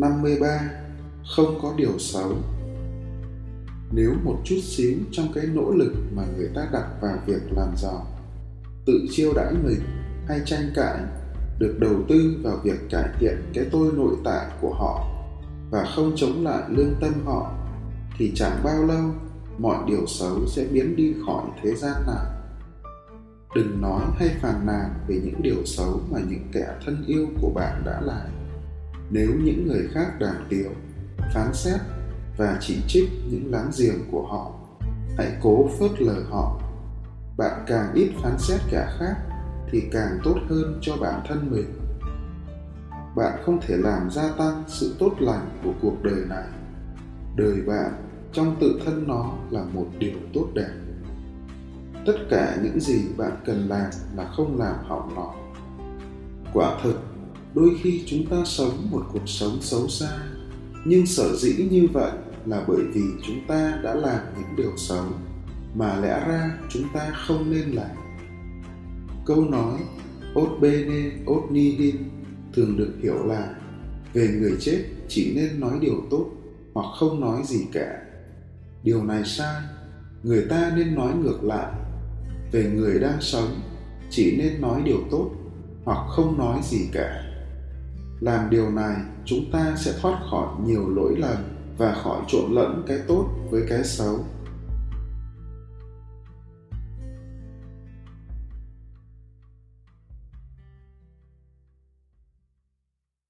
53. Không có điều xấu Nếu một chút xíu trong cái nỗ lực mà người ta đặt vào việc làm giàu, tự chiêu đãi mình hay tranh cãi được đầu tư vào việc cải thiện cái tôi nội tại của họ và không chống lại lương tâm họ thì chẳng bao lâu mọi điều xấu sẽ biến đi khỏi thế gian này đừng nói hay phàn nàn về những điều xấu mà những kẻ thân yêu của bạn đã làm nếu những người khác đàm tiếu phán xét và chỉ trích những láng giềng của họ, hãy cố phớt lờ họ. Bạn càng ít phán xét kẻ khác, thì càng tốt hơn cho bản thân mình. Bạn không thể làm gia tăng sự tốt lành của cuộc đời này. Đời bạn trong tự thân nó là một điều tốt đẹp. Tất cả những gì bạn cần làm là không làm hỏng nó. Quả thực đôi khi chúng ta sống một cuộc sống xấu xa, nhưng sở dĩ như vậy là bởi vì chúng ta đã làm những điều xấu, mà lẽ ra chúng ta không nên làm. Câu nói, ốt bene ốt nihil thường được hiểu là về người chết chỉ nên nói điều tốt hoặc không nói gì cả. Điều này sai, người ta nên nói ngược lại. Về người đang sống, chỉ nên nói điều tốt hoặc không nói gì cả làm điều này, chúng ta sẽ thoát khỏi nhiều lỗi lầm và khỏi trộn lẫn cái tốt với cái xấu.